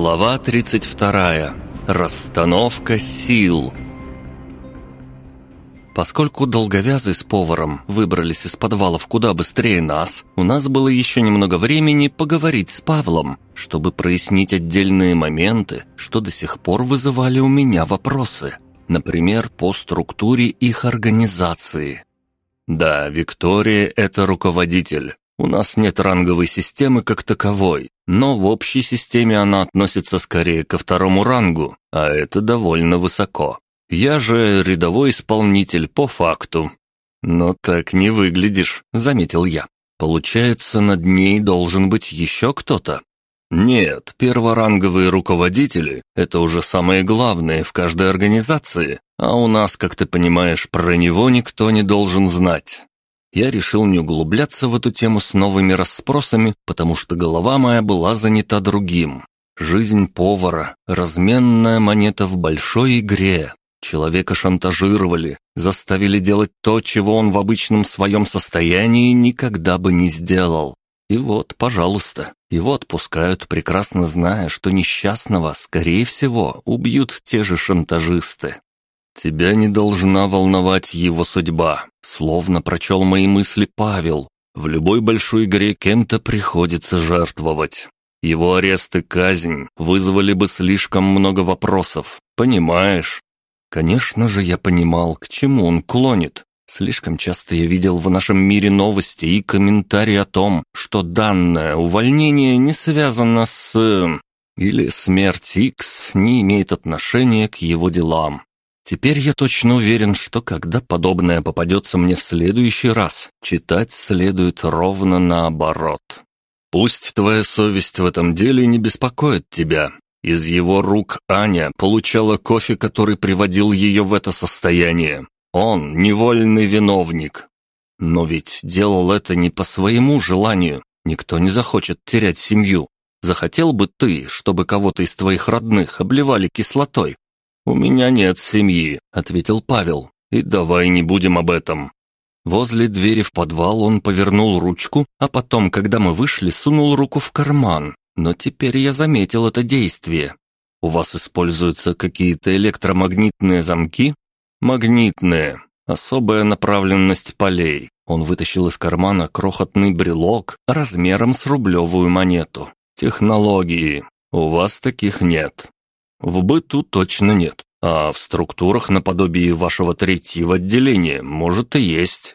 Глава 32. Расстановка сил. Поскольку долговязый с поваром выбрались из подвалов куда быстрее нас, у нас было еще немного времени поговорить с Павлом, чтобы прояснить отдельные моменты, что до сих пор вызывали у меня вопросы. Например, по структуре их организации. Да, Виктория – это руководитель. У нас нет ранговой системы как таковой, но в общей системе она относится скорее ко второму рангу, а это довольно высоко. Я же рядовой исполнитель по факту. Но так не выглядишь, заметил я. Получается, над ней должен быть еще кто-то. Нет, перворанговые руководители – это уже самое главное в каждой организации, а у нас, как ты понимаешь, про него никто не должен знать я решил не углубляться в эту тему с новыми расспросами, потому что голова моя была занята другим. Жизнь повара, разменная монета в большой игре. Человека шантажировали, заставили делать то, чего он в обычном своем состоянии никогда бы не сделал. И вот, пожалуйста, его отпускают, прекрасно зная, что несчастного, скорее всего, убьют те же шантажисты. «Тебя не должна волновать его судьба», — словно прочел мои мысли Павел. «В любой большой игре кем-то приходится жертвовать. Его арест и казнь вызвали бы слишком много вопросов, понимаешь?» Конечно же, я понимал, к чему он клонит. Слишком часто я видел в нашем мире новости и комментарии о том, что данное увольнение не связано с... или смерть Икс не имеет отношения к его делам. Теперь я точно уверен, что когда подобное попадется мне в следующий раз, читать следует ровно наоборот. Пусть твоя совесть в этом деле не беспокоит тебя. Из его рук Аня получала кофе, который приводил ее в это состояние. Он невольный виновник. Но ведь делал это не по своему желанию. Никто не захочет терять семью. Захотел бы ты, чтобы кого-то из твоих родных обливали кислотой, «У меня нет семьи», — ответил Павел. «И давай не будем об этом». Возле двери в подвал он повернул ручку, а потом, когда мы вышли, сунул руку в карман. Но теперь я заметил это действие. «У вас используются какие-то электромагнитные замки?» «Магнитные. Особая направленность полей». Он вытащил из кармана крохотный брелок размером с рублевую монету. «Технологии. У вас таких нет. В быту точно нет, а в структурах наподобие вашего третьего отделения, может, и есть.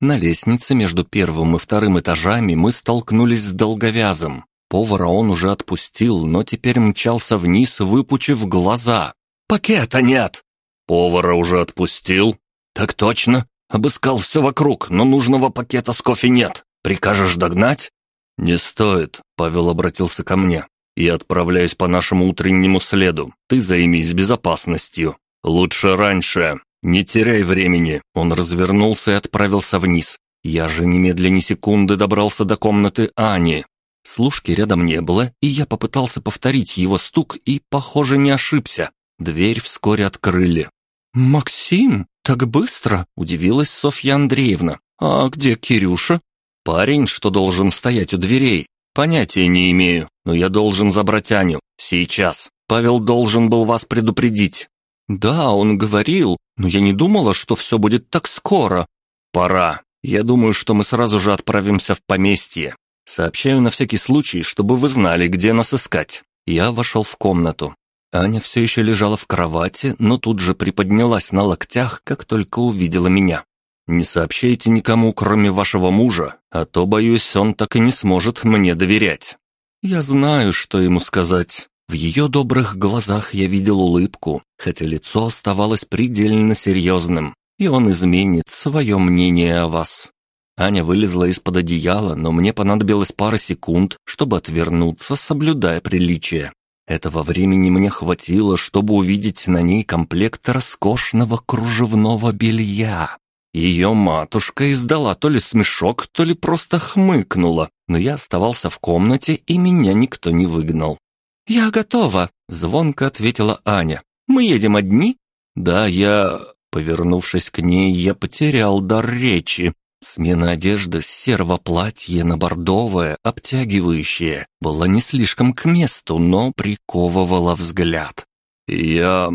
На лестнице между первым и вторым этажами мы столкнулись с долговязым. Повара он уже отпустил, но теперь мчался вниз, выпучив глаза. «Пакета нет!» «Повара уже отпустил?» «Так точно. Обыскал все вокруг, но нужного пакета с кофе нет. Прикажешь догнать?» «Не стоит», — Павел обратился ко мне. Я отправляюсь по нашему утреннему следу. Ты займись безопасностью. Лучше раньше. Не теряй времени». Он развернулся и отправился вниз. Я же немедленно секунды добрался до комнаты Ани. Служки рядом не было, и я попытался повторить его стук и, похоже, не ошибся. Дверь вскоре открыли. «Максим, так быстро?» – удивилась Софья Андреевна. «А где Кирюша?» «Парень, что должен стоять у дверей. Понятия не имею, но я должен забрать Аню. Сейчас. Павел должен был вас предупредить. Да, он говорил, но я не думала, что все будет так скоро. Пора. Я думаю, что мы сразу же отправимся в поместье. Сообщаю на всякий случай, чтобы вы знали, где нас искать. Я вошел в комнату. Аня все еще лежала в кровати, но тут же приподнялась на локтях, как только увидела меня. Не сообщайте никому, кроме вашего мужа, а то, боюсь, он так и не сможет мне доверять». Я знаю, что ему сказать. В ее добрых глазах я видел улыбку, хотя лицо оставалось предельно серьезным, и он изменит свое мнение о вас. Аня вылезла из-под одеяла, но мне понадобилось пара секунд, чтобы отвернуться, соблюдая приличие. Этого времени мне хватило, чтобы увидеть на ней комплект роскошного кружевного белья. Ее матушка издала то ли смешок, то ли просто хмыкнула, но я оставался в комнате, и меня никто не выгнал. «Я готова», — звонко ответила Аня. «Мы едем одни?» «Да, я...» Повернувшись к ней, я потерял дар речи. Смена одежды с серого платья на бордовое, обтягивающее, была не слишком к месту, но приковывала взгляд. «Я...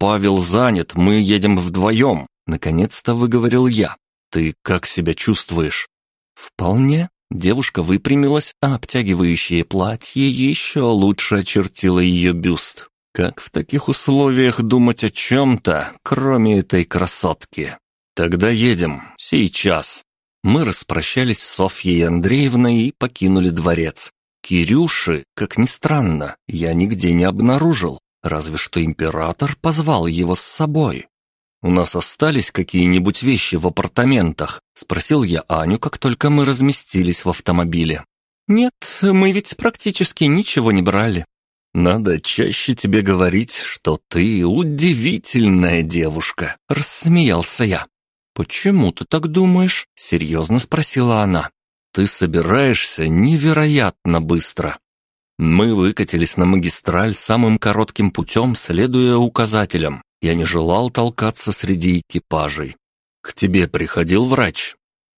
Павел занят, мы едем вдвоем», — наконец-то выговорил я. «Ты как себя чувствуешь?» «Вполне». Девушка выпрямилась, а обтягивающее платье еще лучше очертило ее бюст. Как в таких условиях думать о чем-то, кроме этой красотки? Тогда едем. Сейчас. Мы распрощались с Софьей Андреевной и покинули дворец. Кирюши, как ни странно, я нигде не обнаружил, разве что император позвал его с собой. «У нас остались какие-нибудь вещи в апартаментах?» — спросил я Аню, как только мы разместились в автомобиле. «Нет, мы ведь практически ничего не брали». «Надо чаще тебе говорить, что ты удивительная девушка», — рассмеялся я. «Почему ты так думаешь?» — серьезно спросила она. «Ты собираешься невероятно быстро». Мы выкатились на магистраль самым коротким путем, следуя указателям. Я не желал толкаться среди экипажей. «К тебе приходил врач?»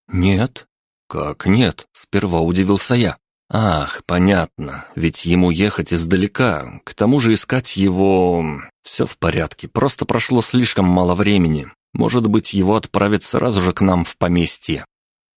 «Нет». «Как нет?» — сперва удивился я. «Ах, понятно, ведь ему ехать издалека, к тому же искать его... Все в порядке, просто прошло слишком мало времени. Может быть, его отправят сразу же к нам в поместье».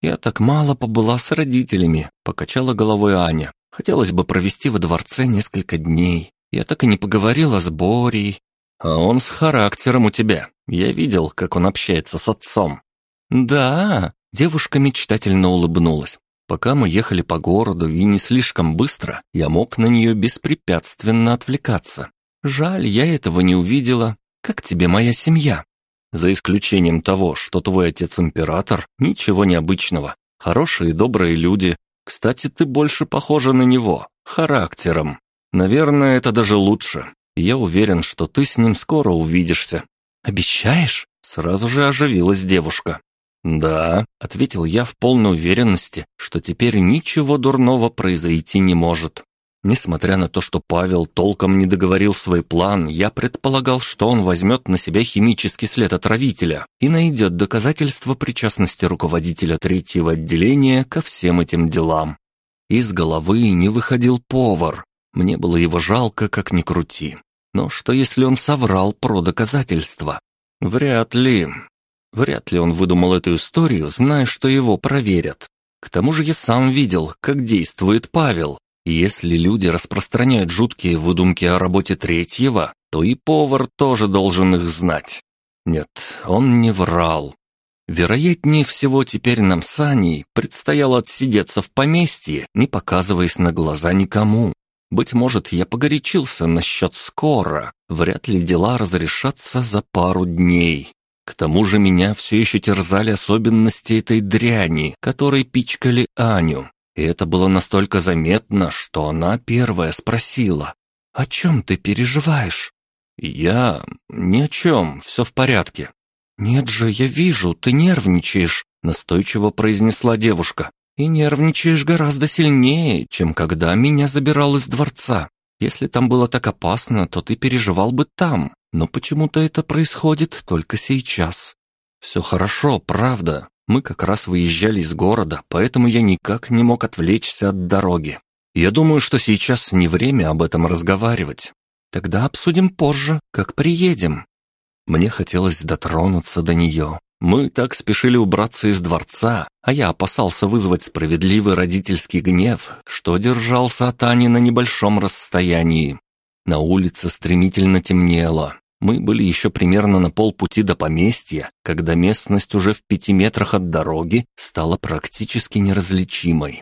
«Я так мало побыла с родителями», — покачала головой Аня. «Хотелось бы провести во дворце несколько дней. Я так и не поговорила с Борей, а он с характером у тебя. Я видел, как он общается с отцом». «Да», — девушка мечтательно улыбнулась. Пока мы ехали по городу и не слишком быстро, я мог на нее беспрепятственно отвлекаться. Жаль, я этого не увидела. Как тебе моя семья? За исключением того, что твой отец император, ничего необычного. Хорошие и добрые люди. Кстати, ты больше похожа на него, характером. Наверное, это даже лучше. Я уверен, что ты с ним скоро увидишься». «Обещаешь?» — сразу же оживилась девушка. «Да», — ответил я в полной уверенности, что теперь ничего дурного произойти не может. Несмотря на то, что Павел толком не договорил свой план, я предполагал, что он возьмет на себя химический след отравителя и найдет доказательства причастности руководителя третьего отделения ко всем этим делам. Из головы не выходил повар, мне было его жалко, как ни крути. Но что, если он соврал про доказательства? Вряд ли. Вряд ли он выдумал эту историю, зная, что его проверят. К тому же я сам видел, как действует Павел. Если люди распространяют жуткие выдумки о работе третьего, то и повар тоже должен их знать. Нет, он не врал. Вероятнее всего, теперь нам с Аней предстояло отсидеться в поместье, не показываясь на глаза никому. Быть может, я погорячился насчет скоро. Вряд ли дела разрешатся за пару дней. К тому же меня все еще терзали особенности этой дряни, которой пичкали Аню. И это было настолько заметно, что она первая спросила. «О чем ты переживаешь?» «Я... ни о чем, все в порядке». «Нет же, я вижу, ты нервничаешь», — настойчиво произнесла девушка. И нервничаешь гораздо сильнее, чем когда меня забирал из дворца. Если там было так опасно, то ты переживал бы там, но почему-то это происходит только сейчас. Все хорошо, правда. Мы как раз выезжали из города, поэтому я никак не мог отвлечься от дороги. Я думаю, что сейчас не время об этом разговаривать. Тогда обсудим позже, как приедем. Мне хотелось дотронуться до нее, мы так спешили убраться из дворца, а я опасался вызвать справедливый родительский гнев, что держался от Ани на небольшом расстоянии. На улице стремительно темнело. Мы были еще примерно на полпути до поместья, когда местность уже в пяти метрах от дороги стала практически неразличимой.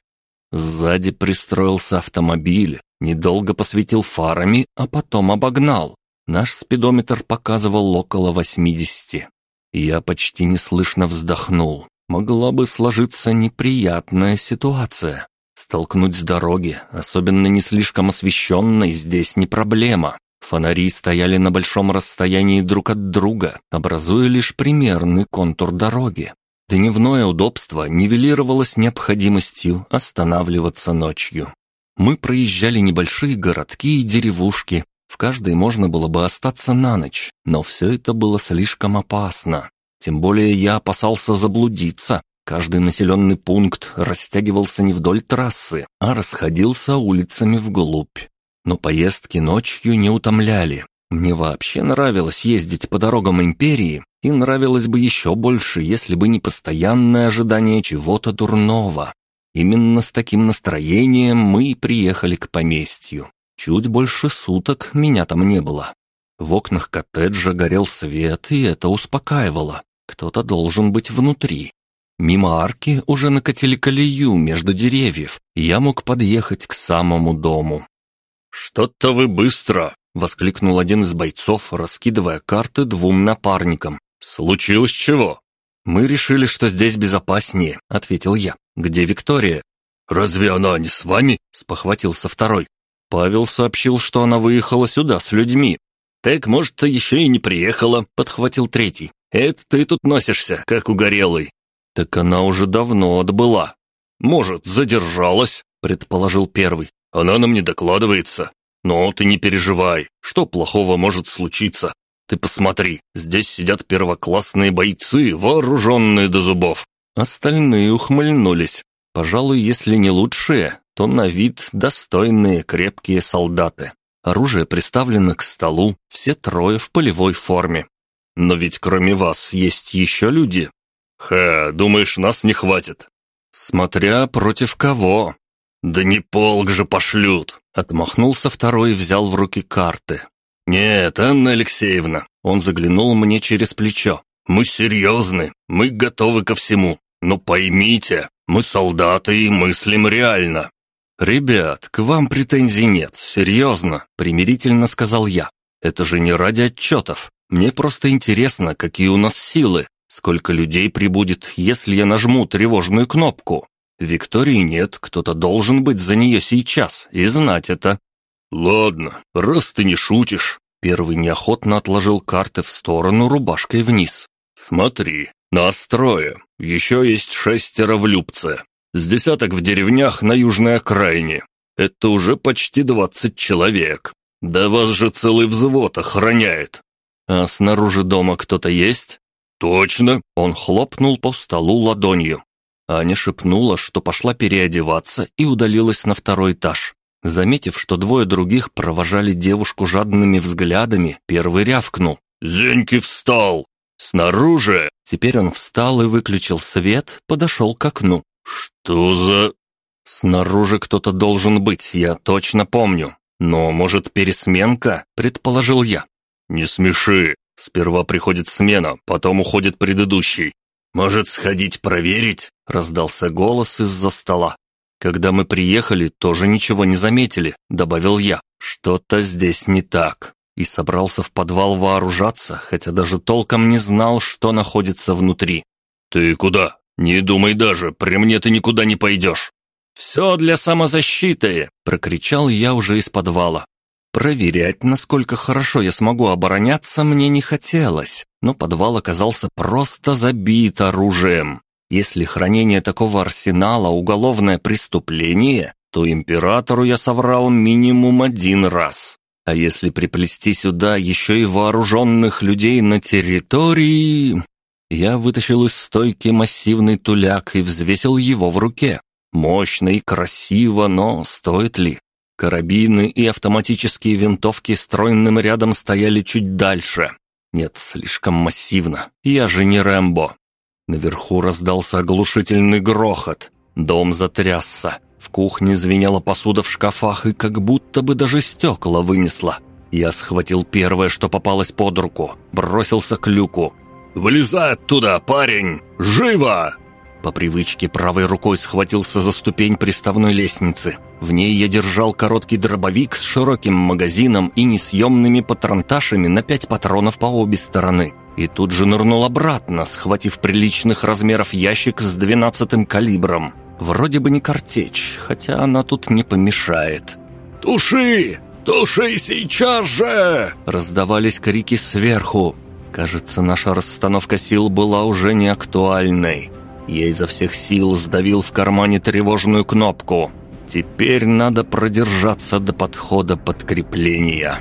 Сзади пристроился автомобиль, недолго посветил фарами, а потом обогнал. Наш спидометр показывал около восьмидесяти. Я почти неслышно вздохнул. Могла бы сложиться неприятная ситуация. Столкнуть с дороги, особенно не слишком освещенной, здесь не проблема. Фонари стояли на большом расстоянии друг от друга, образуя лишь примерный контур дороги. Дневное удобство нивелировалось необходимостью останавливаться ночью. Мы проезжали небольшие городки и деревушки, в каждой можно было бы остаться на ночь, но все это было слишком опасно. Тем более я опасался заблудиться. Каждый населенный пункт растягивался не вдоль трассы, а расходился улицами вглубь. Но поездки ночью не утомляли. Мне вообще нравилось ездить по дорогам Империи, и нравилось бы еще больше, если бы не постоянное ожидание чего-то дурного. Именно с таким настроением мы и приехали к поместью. Чуть больше суток меня там не было. В окнах коттеджа горел свет, и это успокаивало. Кто-то должен быть внутри. Мимо арки уже накатили колею между деревьев, и я мог подъехать к самому дому. «Что-то вы быстро!» — воскликнул один из бойцов, раскидывая карты двум напарникам. «Случилось чего?» «Мы решили, что здесь безопаснее», — ответил я. «Где Виктория?» «Разве она не с вами?» — спохватился второй. Павел сообщил, что она выехала сюда с людьми. «Так, может, еще и не приехала», — подхватил третий. «Это ты тут носишься, как угорелый». «Так она уже давно отбыла». «Может, задержалась», — предположил первый. «Она нам не докладывается. Но ты не переживай, что плохого может случиться. Ты посмотри, здесь сидят первоклассные бойцы, вооруженные до зубов». Остальные ухмыльнулись. Пожалуй, если не лучшие, то на вид достойные крепкие солдаты. Оружие приставлено к столу, все трое в полевой форме. Но ведь кроме вас есть еще люди. Ха, думаешь, нас не хватит? Смотря против кого. Да не полк же пошлют. Отмахнулся второй и взял в руки карты. «Нет, Анна Алексеевна», — он заглянул мне через плечо. «Мы серьезны, мы готовы ко всему. Но поймите, мы солдаты и мыслим реально. «Ребят, к вам претензий нет, серьезно», — примирительно сказал я. «Это же не ради отчетов. Мне просто интересно, какие у нас силы, сколько людей прибудет, если я нажму тревожную кнопку. Виктории нет, кто-то должен быть за нее сейчас и знать это». «Ладно, раз ты не шутишь». Первый неохотно отложил карты в сторону рубашкой вниз. «Смотри, нас трое, еще есть шестеро в Любце. С десяток в деревнях на южной окраине. Это уже почти двадцать человек. Да вас же целый взвод охраняет. А снаружи дома кто-то есть? Точно. Он хлопнул по столу ладонью. Аня шепнула, что пошла переодеваться и удалилась на второй этаж. Заметив, что двое других провожали девушку жадными взглядами, первый рявкнул. «Зеньки встал! Снаружи!» Теперь он встал и выключил свет, подошел к окну. «Что за...» «Снаружи кто-то должен быть, я точно помню. Но, может, пересменка?» – предположил я. «Не смеши. Сперва приходит смена, потом уходит предыдущий. Может, сходить проверить?» – раздался голос из-за стола. «Когда мы приехали, тоже ничего не заметили», – добавил я. «Что-то здесь не так». И собрался в подвал вооружаться, хотя даже толком не знал, что находится внутри. «Ты куда?» «Не думай даже, при мне ты никуда не пойдешь». «Все для самозащиты!» – прокричал я уже из подвала. Проверять, насколько хорошо я смогу обороняться, мне не хотелось, но подвал оказался просто забит оружием. Если хранение такого арсенала – уголовное преступление, то императору я соврал минимум один раз. А если приплести сюда еще и вооруженных людей на территории... Я вытащил из стойки массивный туляк и взвесил его в руке. Мощно и красиво, но стоит ли? Карабины и автоматические винтовки стройным рядом стояли чуть дальше. Нет, слишком массивно. Я же не Рэмбо. Наверху раздался оглушительный грохот. Дом затрясся. Кухне звенела посуда в шкафах и как будто бы даже стекла вынесла. Я схватил первое, что попалось под руку, бросился к люку. «Вылезай оттуда, парень! Живо!» По привычке правой рукой схватился за ступень приставной лестницы. В ней я держал короткий дробовик с широким магазином и несъемными патронташами на пять патронов по обе стороны. И тут же нырнул обратно, схватив приличных размеров ящик с двенадцатым калибром. Вроде бы не картечь, хотя она тут не помешает. «Туши! Туши сейчас же!» Раздавались крики сверху. Кажется, наша расстановка сил была уже не актуальной. Я изо всех сил сдавил в кармане тревожную кнопку. Теперь надо продержаться до подхода подкрепления.